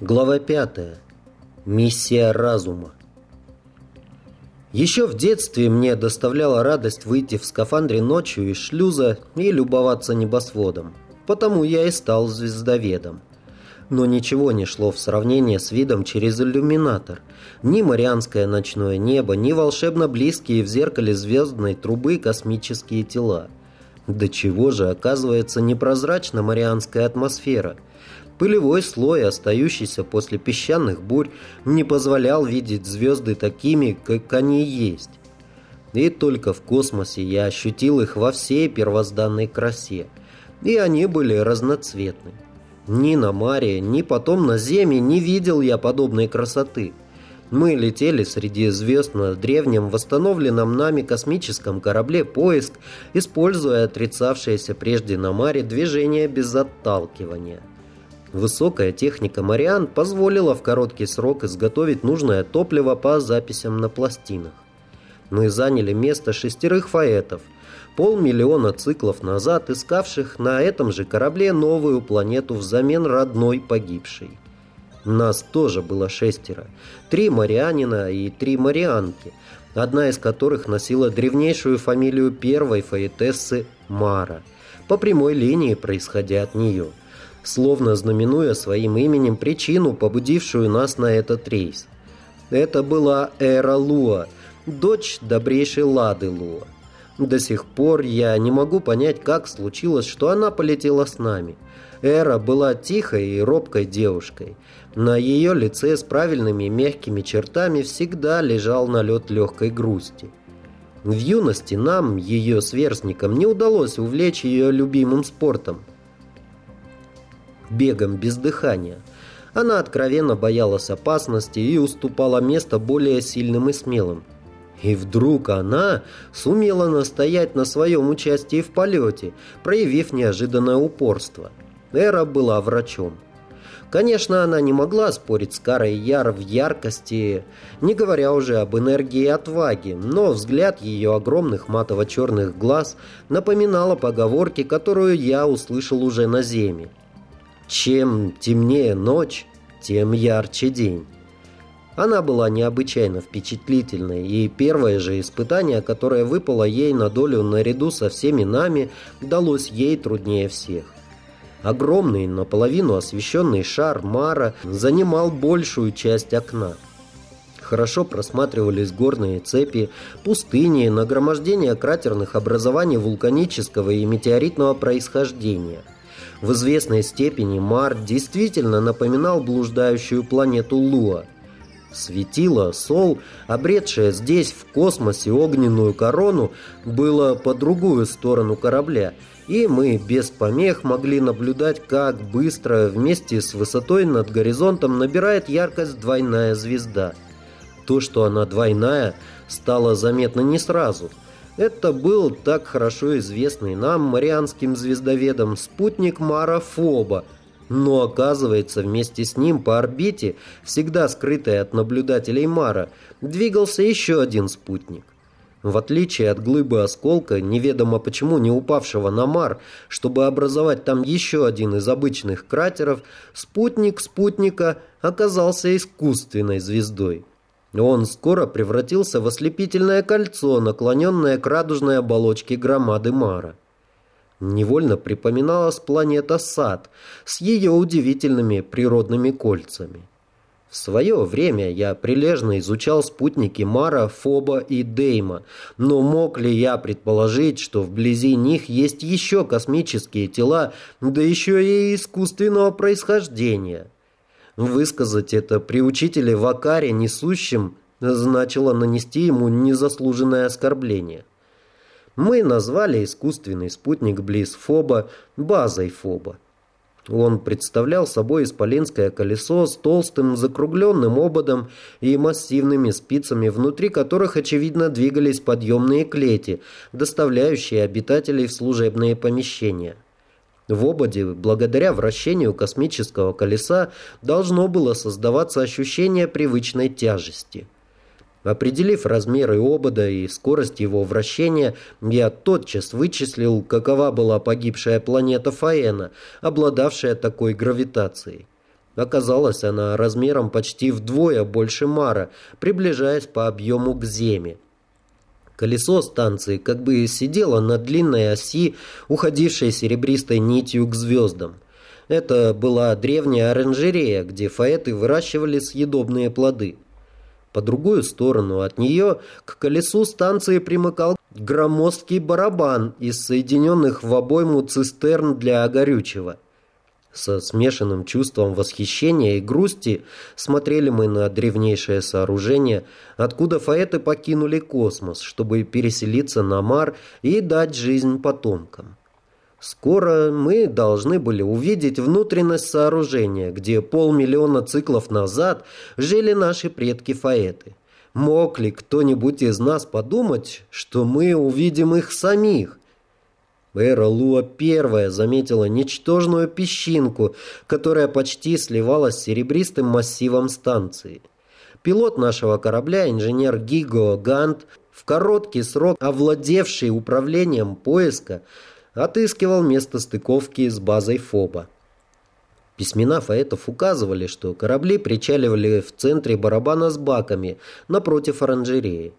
Глава 5. Миссия разума. Еще в детстве мне доставляла радость выйти в скафандре ночью из шлюза и любоваться небосводом. Потому я и стал звездоведом. Но ничего не шло в сравнение с видом через иллюминатор. Ни марианское ночное небо, ни волшебно близкие в зеркале звездной трубы космические тела. До чего же оказывается непрозрачна марианская атмосфера – Пылевой слой, остающийся после песчаных бурь, не позволял видеть звезды такими, как они есть. И только в космосе я ощутил их во всей первозданной красе. И они были разноцветны. Ни на Маре, ни потом на Земле не видел я подобной красоты. Мы летели среди звезд на древнем восстановленном нами космическом корабле «Поиск», используя отрицавшееся прежде на Маре движение без отталкивания – Высокая техника Мариан позволила в короткий срок изготовить нужное топливо по записям на пластинах. Мы заняли место шестерых фаэтов, полмиллиона циклов назад искавших на этом же корабле новую планету взамен родной погибшей. Нас тоже было шестеро. Три марианина и три марианки, одна из которых носила древнейшую фамилию первой фаэтессы Мара, по прямой линии происходя от нее – словно знаменуя своим именем причину, побудившую нас на этот рейс. Это была Эра Луа, дочь добрейшей Лады Луа. До сих пор я не могу понять, как случилось, что она полетела с нами. Эра была тихой и робкой девушкой. На ее лице с правильными мягкими чертами всегда лежал налет легкой грусти. В юности нам, ее сверстникам, не удалось увлечь ее любимым спортом – бегом без дыхания. Она откровенно боялась опасности и уступала место более сильным и смелым. И вдруг она сумела настоять на своем участии в полете, проявив неожиданное упорство. Эра была врачом. Конечно, она не могла спорить с Карой Яр в яркости, не говоря уже об энергии и отваге, но взгляд ее огромных матово-черных глаз напоминал о поговорке, которую я услышал уже на Земе. Чем темнее ночь, тем ярче день. Она была необычайно впечатлительной, и первое же испытание, которое выпало ей на долю наряду со всеми нами, далось ей труднее всех. Огромный, наполовину освещенный шар Мара занимал большую часть окна. Хорошо просматривались горные цепи, пустыни, нагромождение кратерных образований вулканического и метеоритного происхождения – в известной степени Март действительно напоминал блуждающую планету Луа. Светило, Сол, обретшее здесь, в космосе, огненную корону, было по другую сторону корабля, и мы без помех могли наблюдать, как быстро вместе с высотой над горизонтом набирает яркость двойная звезда. То, что она двойная, стало заметно не сразу – это был так хорошо известный нам, марианским звездоведам, спутник Мара Фоба. Но оказывается, вместе с ним по орбите, всегда скрытой от наблюдателей Мара, двигался еще один спутник. В отличие от глыбы осколка, неведомо почему не упавшего на Мар, чтобы образовать там еще один из обычных кратеров, спутник спутника оказался искусственной звездой. Он скоро превратился в ослепительное кольцо, наклоненное к радужной оболочке громады Мара. Невольно припоминалась планета Сад с ее удивительными природными кольцами. В свое время я прилежно изучал спутники Мара, Фоба и Дейма, но мог ли я предположить, что вблизи них есть еще космические тела, да еще и искусственного происхождения? Высказать это при учителе Вакаре несущем значило нанести ему незаслуженное оскорбление. Мы назвали искусственный спутник близ Фоба базой Фоба. Он представлял собой исполинское колесо с толстым закругленным ободом и массивными спицами, внутри которых, очевидно, двигались подъемные клети, доставляющие обитателей в служебные помещения. В ободе, благодаря вращению космического колеса, должно было создаваться ощущение привычной тяжести. Определив размеры обода и скорость его вращения, я тотчас вычислил, какова была погибшая планета Фаэна, обладавшая такой гравитацией. Оказалась она размером почти вдвое больше Мара, приближаясь по объему к Земе. Колесо станции как бы сидело на длинной оси, уходившей серебристой нитью к звездам. Это была древняя оранжерея, где фаэты выращивали съедобные плоды. По другую сторону от нее к колесу станции примыкал громоздкий барабан из соединенных в обойму цистерн для горючего. Со смешанным чувством восхищения и грусти смотрели мы на древнейшее сооружение, откуда фаэты покинули космос, чтобы переселиться на Мар и дать жизнь потомкам. Скоро мы должны были увидеть внутренность сооружения, где полмиллиона циклов назад жили наши предки-фаэты. Мог ли кто-нибудь из нас подумать, что мы увидим их самих? Эра Луа первая заметила ничтожную песчинку, которая почти сливалась с серебристым массивом станции. Пилот нашего корабля, инженер Гиго Гант, в короткий срок овладевший управлением поиска, отыскивал место стыковки с базой ФОБа. Письмена фаэтов указывали, что корабли причаливали в центре барабана с баками напротив оранжереи.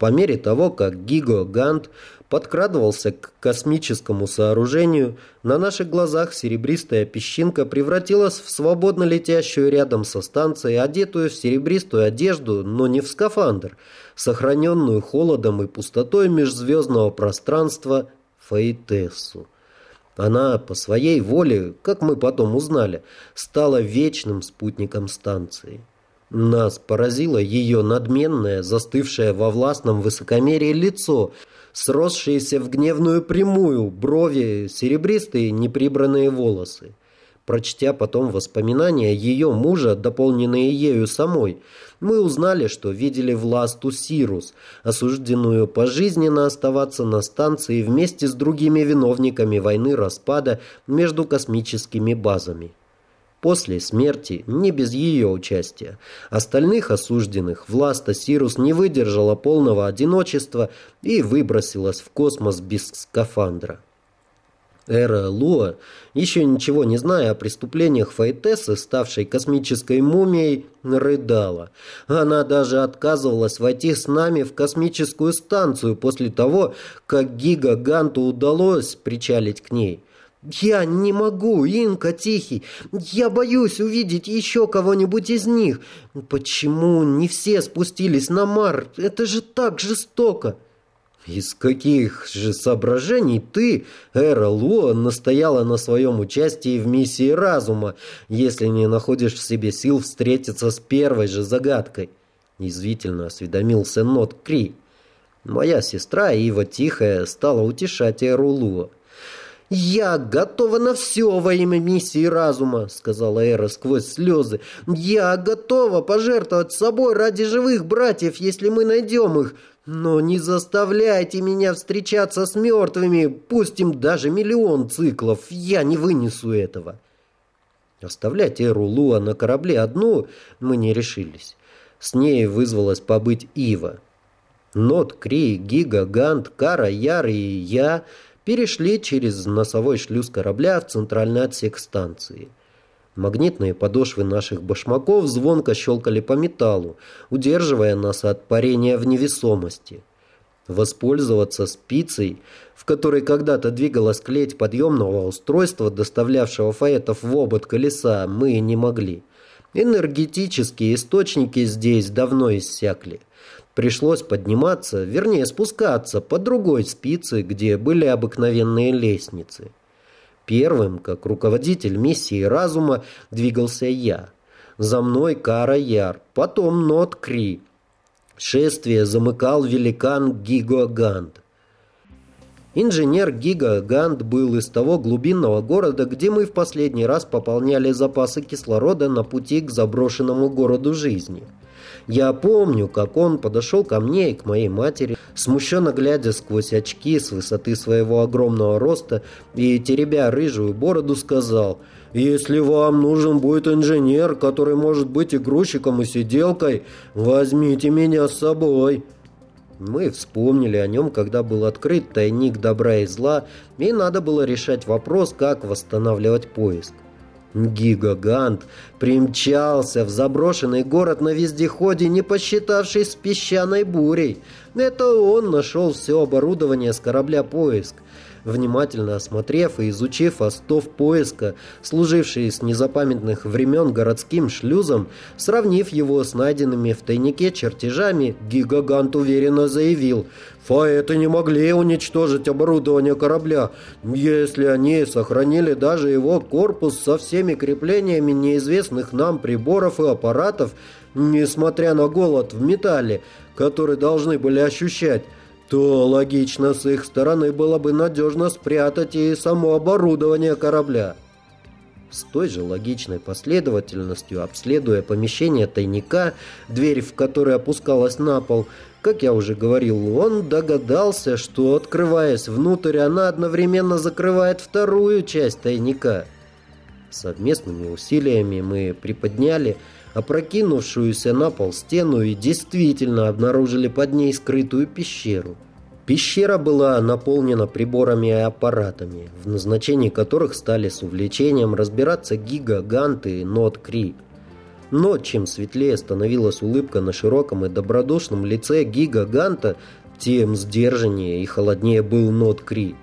По мере того, как Гиго Гант подкрадывался к космическому сооружению, на наших глазах серебристая песчинка превратилась в свободно летящую рядом со станцией, одетую в серебристую одежду, но не в скафандр, сохраненную холодом и пустотой межзвездного пространства Фаэтессу. Она по своей воле, как мы потом узнали, стала вечным спутником станции. Нас поразило ее надменное, застывшее во властном высокомерии лицо, сросшиеся в гневную прямую, брови, серебристые неприбранные волосы. Прочтя потом воспоминания ее мужа, дополненные ею самой, мы узнали, что видели Власту Сирус, осужденную пожизненно оставаться на станции вместе с другими виновниками войны распада между космическими базами. После смерти, не без ее участия, остальных осужденных Власта Сирус не выдержала полного одиночества и выбросилась в космос без скафандра. Эра Луа, еще ничего не зная о преступлениях Фаэтессы, ставшей космической мумией, рыдала. Она даже отказывалась войти с нами в космическую станцию после того, как Гига Ганту удалось причалить к ней. «Я не могу, Инка Тихий. Я боюсь увидеть еще кого-нибудь из них. Почему не все спустились на Мар? Это же так жестоко!» Из каких же соображений ты, Эра Луа, настояла на своем участии в миссии разума, если не находишь в себе сил встретиться с первой же загадкой? Язвительно осведомился Нот Кри. Моя сестра Ива Тихая стала утешать Эру Луа. «Я готова на все во имя миссии разума», — сказала Эра сквозь слезы. «Я готова пожертвовать собой ради живых братьев, если мы найдем их. Но не заставляйте меня встречаться с мертвыми, пусть им даже миллион циклов. Я не вынесу этого». Оставлять Эру Луа на корабле одну мы не решились. С ней вызвалась побыть Ива. Нот, Кри, Гига, Гант, Кара, Яр и я — перешли через носовой шлюз корабля в центральный отсек станции. Магнитные подошвы наших башмаков звонко щелкали по металлу, удерживая нас от парения в невесомости. Воспользоваться спицей, в которой когда-то двигалась клеть подъемного устройства, доставлявшего фаэтов в обод колеса, мы не могли. Энергетические источники здесь давно иссякли. Пришлось подниматься, вернее спускаться по другой спице, где были обыкновенные лестницы. Первым, как руководитель миссии разума, двигался я. За мной Кара Яр, потом Нот Кри. Шествие замыкал великан Гиго Ганд. Инженер Гига Ганд был из того глубинного города, где мы в последний раз пополняли запасы кислорода на пути к заброшенному городу жизни – я помню, как он подошел ко мне и к моей матери, смущенно глядя сквозь очки с высоты своего огромного роста и, теребя рыжую бороду, сказал «Если вам нужен будет инженер, который может быть и грузчиком, и сиделкой, возьмите меня с собой». Мы вспомнили о нем, когда был открыт тайник добра и зла, и надо было решать вопрос, как восстанавливать поиск. Гигагант примчался в заброшенный город на вездеходе, не посчитавшись с песчаной бурей. Это он нашел все оборудование с корабля «Поиск». Внимательно осмотрев и изучив остов поиска, служивший с незапамятных времен городским шлюзом, сравнив его с найденными в тайнике чертежами, Гигагант уверенно заявил «Фаэты не могли уничтожить оборудование корабля, если они сохранили даже его корпус со всеми креплениями неизвестных нам приборов и аппаратов, несмотря на голод в металле, который должны были ощущать» то логично с их стороны было бы надежно спрятать и само оборудование корабля. С той же логичной последовательностью, обследуя помещение тайника, дверь в которой опускалась на пол, как я уже говорил, он догадался, что, открываясь внутрь, она одновременно закрывает вторую часть тайника. Совместными усилиями мы приподняли опрокинувшуюся на пол стену и действительно обнаружили под ней скрытую пещеру. Пещера была наполнена приборами и аппаратами, в назначении которых стали с увлечением разбираться Гига, Гант и Нот Кри. Но чем светлее становилась улыбка на широком и добродушном лице Гига Ганта, тем сдержаннее и холоднее был Нот Кри.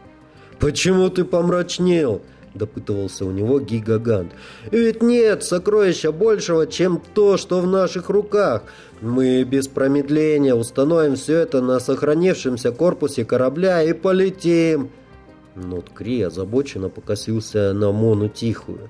«Почему ты помрачнел?» Допытывался у него гигагант. «Ведь нет сокровища большего, чем то, что в наших руках. Мы без промедления установим все это на сохранившемся корпусе корабля и полетим». Нот Кри озабоченно покосился на Мону Тихую.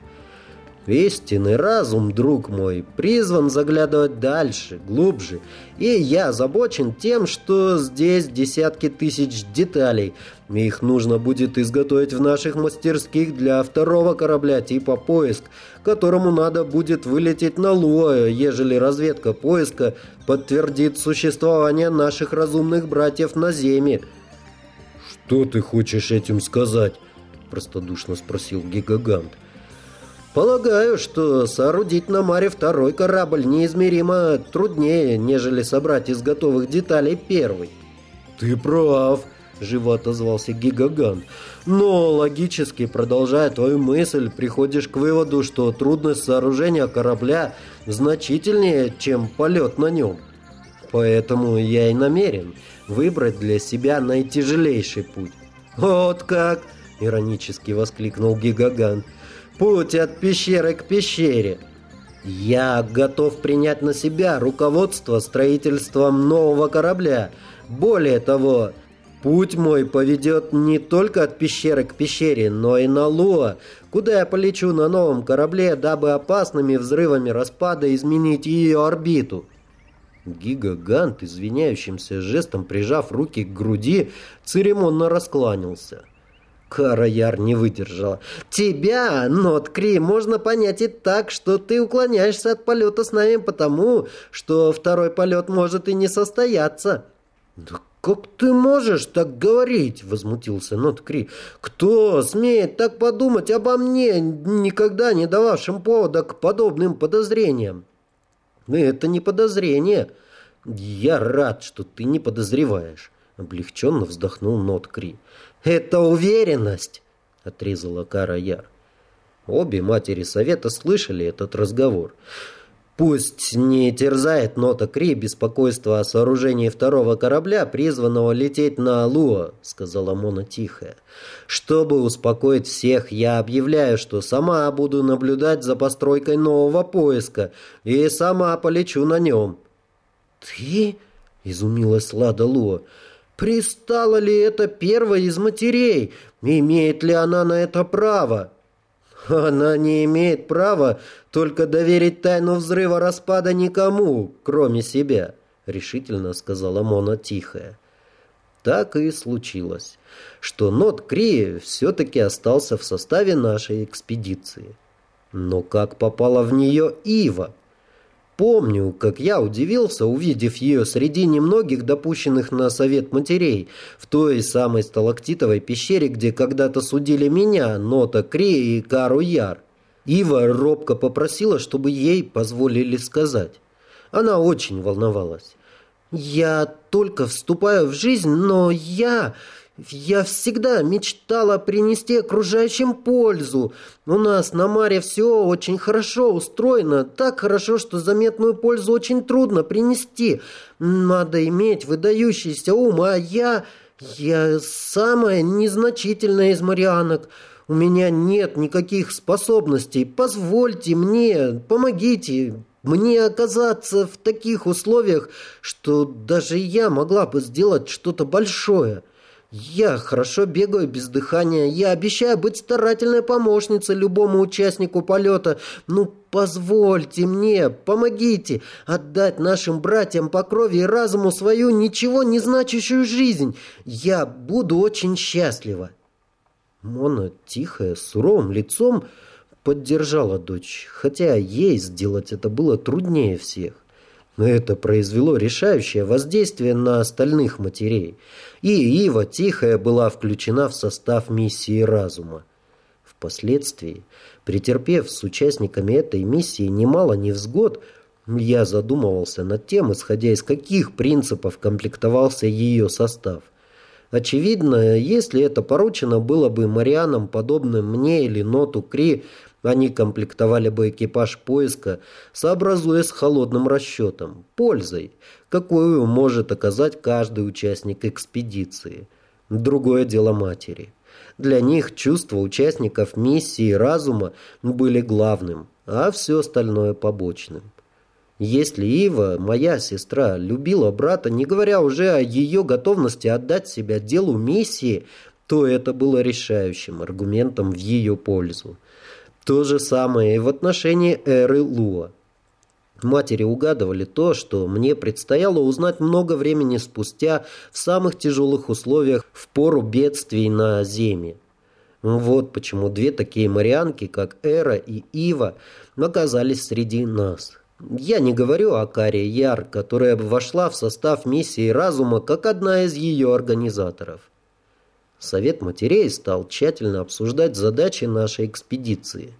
Истинный разум, друг мой, призван заглядывать дальше, глубже. И я озабочен тем, что здесь десятки тысяч деталей. Их нужно будет изготовить в наших мастерских для второго корабля типа «Поиск», которому надо будет вылететь на Луа, ежели разведка поиска подтвердит существование наших разумных братьев на Земе. «Что ты хочешь этим сказать?» – простодушно спросил Гигагант. – Полагаю, что соорудить на Маре второй корабль неизмеримо труднее, нежели собрать из готовых деталей первый. Ты прав, живо отозвался Гигаган. Но логически, продолжая твою мысль, приходишь к выводу, что трудность сооружения корабля значительнее, чем полет на нем. Поэтому я и намерен выбрать для себя наитяжелейший путь. «Вот как!» — иронически воскликнул Гигаган. Путь от пещеры к пещере. Я готов принять на себя руководство строительством нового корабля. Более того, путь мой поведет не только от пещеры к пещере, но и на Луа, куда я полечу на новом корабле, дабы опасными взрывами распада изменить ее орбиту. Гигагант, извиняющимся жестом прижав руки к груди, церемонно раскланялся. Кара-Яр не выдержала. «Тебя, Ноткри, можно понять и так, что ты уклоняешься от полета с нами потому, что второй полет может и не состояться». «Да как ты можешь так говорить?» — возмутился Ноткри. «Кто смеет так подумать обо мне, никогда не дававшим повода к подобным подозрениям?» «Это не подозрение. Я рад, что ты не подозреваешь». Облегченно вздохнул Ноткри. «Это уверенность!» — отрезала Кара Яр. Обе матери совета слышали этот разговор. Пусть не терзает нота Кри беспокойство о сооружении второго корабля, призванного лететь на Алуа, сказала Мона тихо. Чтобы успокоить всех, я объявляю, что сама буду наблюдать за постройкой нового поиска и сама полечу на нем. Ты? изумилась Лада Луа. Пристала ли это первой из матерей? Имеет ли она на это право? Она не имеет права только доверить тайну взрыва распада никому, кроме себя, решительно сказала Мона тихая. Так и случилось, что Нот Кри все-таки остался в составе нашей экспедиции. Но как попала в нее Ива? Помню, как я удивился, увидев ее среди немногих допущенных на совет матерей в той самой сталактитовой пещере, где когда-то судили меня, Нота Кри и Кару Яр. Ива робко попросила, чтобы ей позволили сказать. Она очень волновалась. «Я только вступаю в жизнь, но я... Я всегда мечтала принести окружающим пользу. У нас на Маре все очень хорошо устроено. Так хорошо, что заметную пользу очень трудно принести. Надо иметь выдающийся ум, а я... Я самая незначительная из марианок. У меня нет никаких способностей. Позвольте мне, помогите мне оказаться в таких условиях, что даже я могла бы сделать что-то большое. Я хорошо бегаю без дыхания. Я обещаю быть старательной помощницей любому участнику полета. Ну, позвольте мне, помогите отдать нашим братьям по крови и разуму свою ничего не значащую жизнь. Я буду очень счастлива. Мона, тихая, суровым лицом, поддержала дочь, хотя ей сделать это было труднее всех. Но это произвело решающее воздействие на остальных матерей, и Ива Тихая была включена в состав миссии разума. Впоследствии, претерпев с участниками этой миссии немало невзгод, я задумывался над тем, исходя из каких принципов комплектовался ее состав. Очевидно, если это поручено было бы Марианам, подобным мне или Ноту Кри, они комплектовали бы экипаж поиска, сообразуясь с холодным расчетом, пользой, какую может оказать каждый участник экспедиции. Другое дело матери. Для них чувства участников миссии разума были главным, а все остальное побочным. Если Ива, моя сестра, любила брата, не говоря уже о ее готовности отдать себя делу миссии, то это было решающим аргументом в ее пользу. То же самое и в отношении Эры Луа. Матери угадывали то, что мне предстояло узнать много времени спустя в самых тяжелых условиях в пору бедствий на Земе. Вот почему две такие марианки, как Эра и Ива, оказались среди нас. Я не говорю о Каре Яр, которая вошла в состав миссии разума как одна из ее организаторов. Совет матерей стал тщательно обсуждать задачи нашей экспедиции.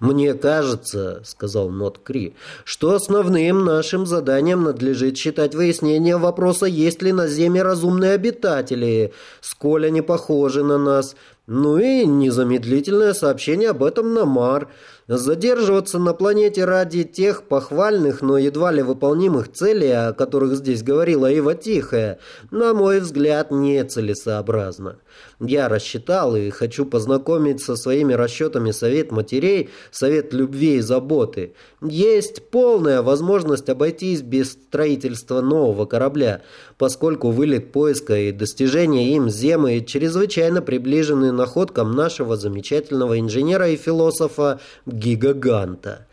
«Мне кажется, — сказал Нот Кри, — что основным нашим заданием надлежит считать выяснение вопроса, есть ли на Земле разумные обитатели, сколь они похожи на нас, ну и незамедлительное сообщение об этом на Мар. Задерживаться на планете ради тех похвальных, но едва ли выполнимых целей, о которых здесь говорила Ива Тихая, на мой взгляд, нецелесообразно. Я рассчитал и хочу познакомить со своими расчетами Совет Матерей, Совет Любви и Заботы. Есть полная возможность обойтись без строительства нового корабля, поскольку вылет поиска и достижение им Земы чрезвычайно приближены находкам нашего замечательного инженера и философа Гигаганта.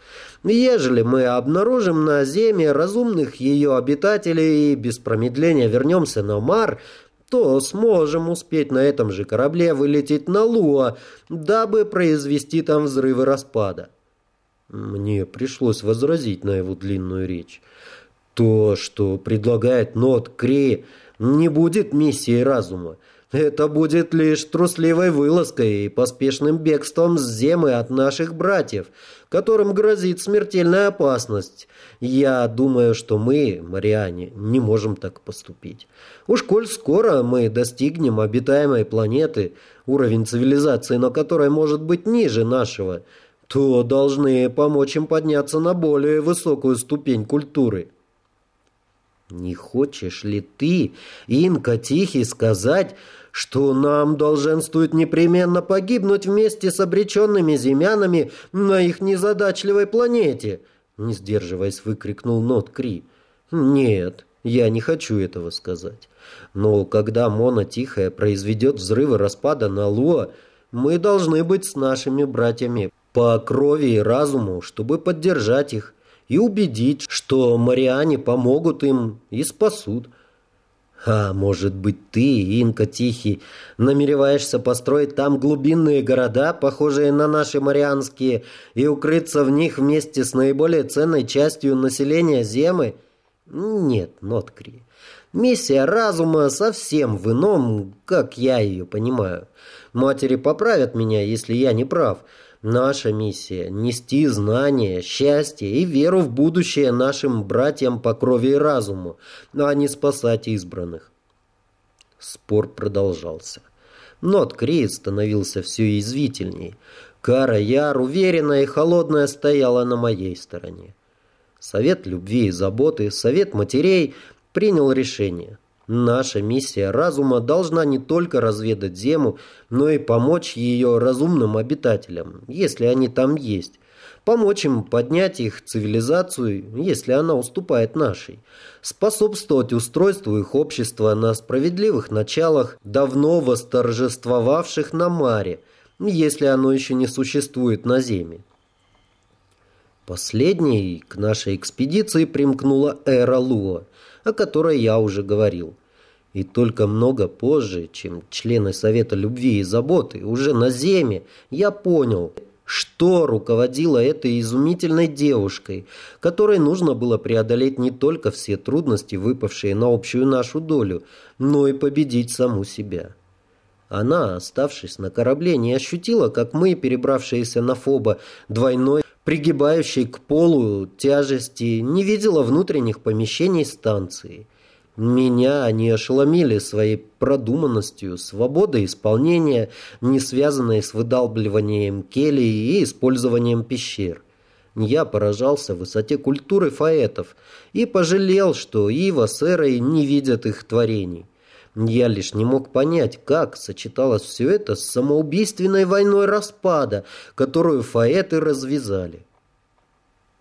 Ежели мы обнаружим на Земле разумных ее обитателей и без промедления вернемся на Мар, то сможем успеть на этом же корабле вылететь на Луа, дабы произвести там взрывы распада. Мне пришлось возразить на его длинную речь. То, что предлагает Нот Кри, не будет миссией разума. Это будет лишь трусливой вылазкой и поспешным бегством с земли от наших братьев, которым грозит смертельная опасность. Я думаю, что мы, Мариане, не можем так поступить. Уж коль скоро мы достигнем обитаемой планеты, уровень цивилизации на которой может быть ниже нашего, то должны помочь им подняться на более высокую ступень культуры. Не хочешь ли ты, Инка Тихий, сказать, что нам долженствует непременно погибнуть вместе с обреченными земянами на их незадачливой планете?» Не сдерживаясь, выкрикнул Нот Кри. «Нет, я не хочу этого сказать. Но когда Мона Тихая произведет взрывы распада на Луа, мы должны быть с нашими братьями по крови и разуму, чтобы поддержать их и убедить, что Мариане помогут им и спасут. А может быть ты, Инка Тихий, намереваешься построить там глубинные города, похожие на наши марианские, и укрыться в них вместе с наиболее ценной частью населения Земы? Нет, Ноткри. Миссия разума совсем в ином, как я ее понимаю. Матери поправят меня, если я не прав. Наша миссия – нести знания, счастье и веру в будущее нашим братьям по крови и разуму, а не спасать избранных. Спор продолжался. Но от Крит становился все язвительней. Кара Яр, уверенная и холодная, стояла на моей стороне. Совет любви и заботы, совет матерей принял решение. Наша миссия разума должна не только разведать Зему, но и помочь ее разумным обитателям, если они там есть. Помочь им поднять их цивилизацию, если она уступает нашей. Способствовать устройству их общества на справедливых началах, давно восторжествовавших на Маре, если оно еще не существует на Земле. Последней к нашей экспедиции примкнула Эра Луа, о которой я уже говорил. И только много позже, чем члены Совета Любви и Заботы, уже на Земе, я понял, что руководило этой изумительной девушкой, которой нужно было преодолеть не только все трудности, выпавшие на общую нашу долю, но и победить саму себя. Она, оставшись на корабле, не ощутила, как мы, перебравшиеся на Фоба, двойной пригибающей к полу тяжести, не видела внутренних помещений станции. Меня они ошеломили своей продуманностью, свободой исполнения, не связанной с выдалбливанием кели и использованием пещер. Я поражался высоте культуры фаэтов и пожалел, что Ива с Эрой не видят их творений. Я лишь не мог понять, как сочеталось все это с самоубийственной войной распада, которую фаэты развязали.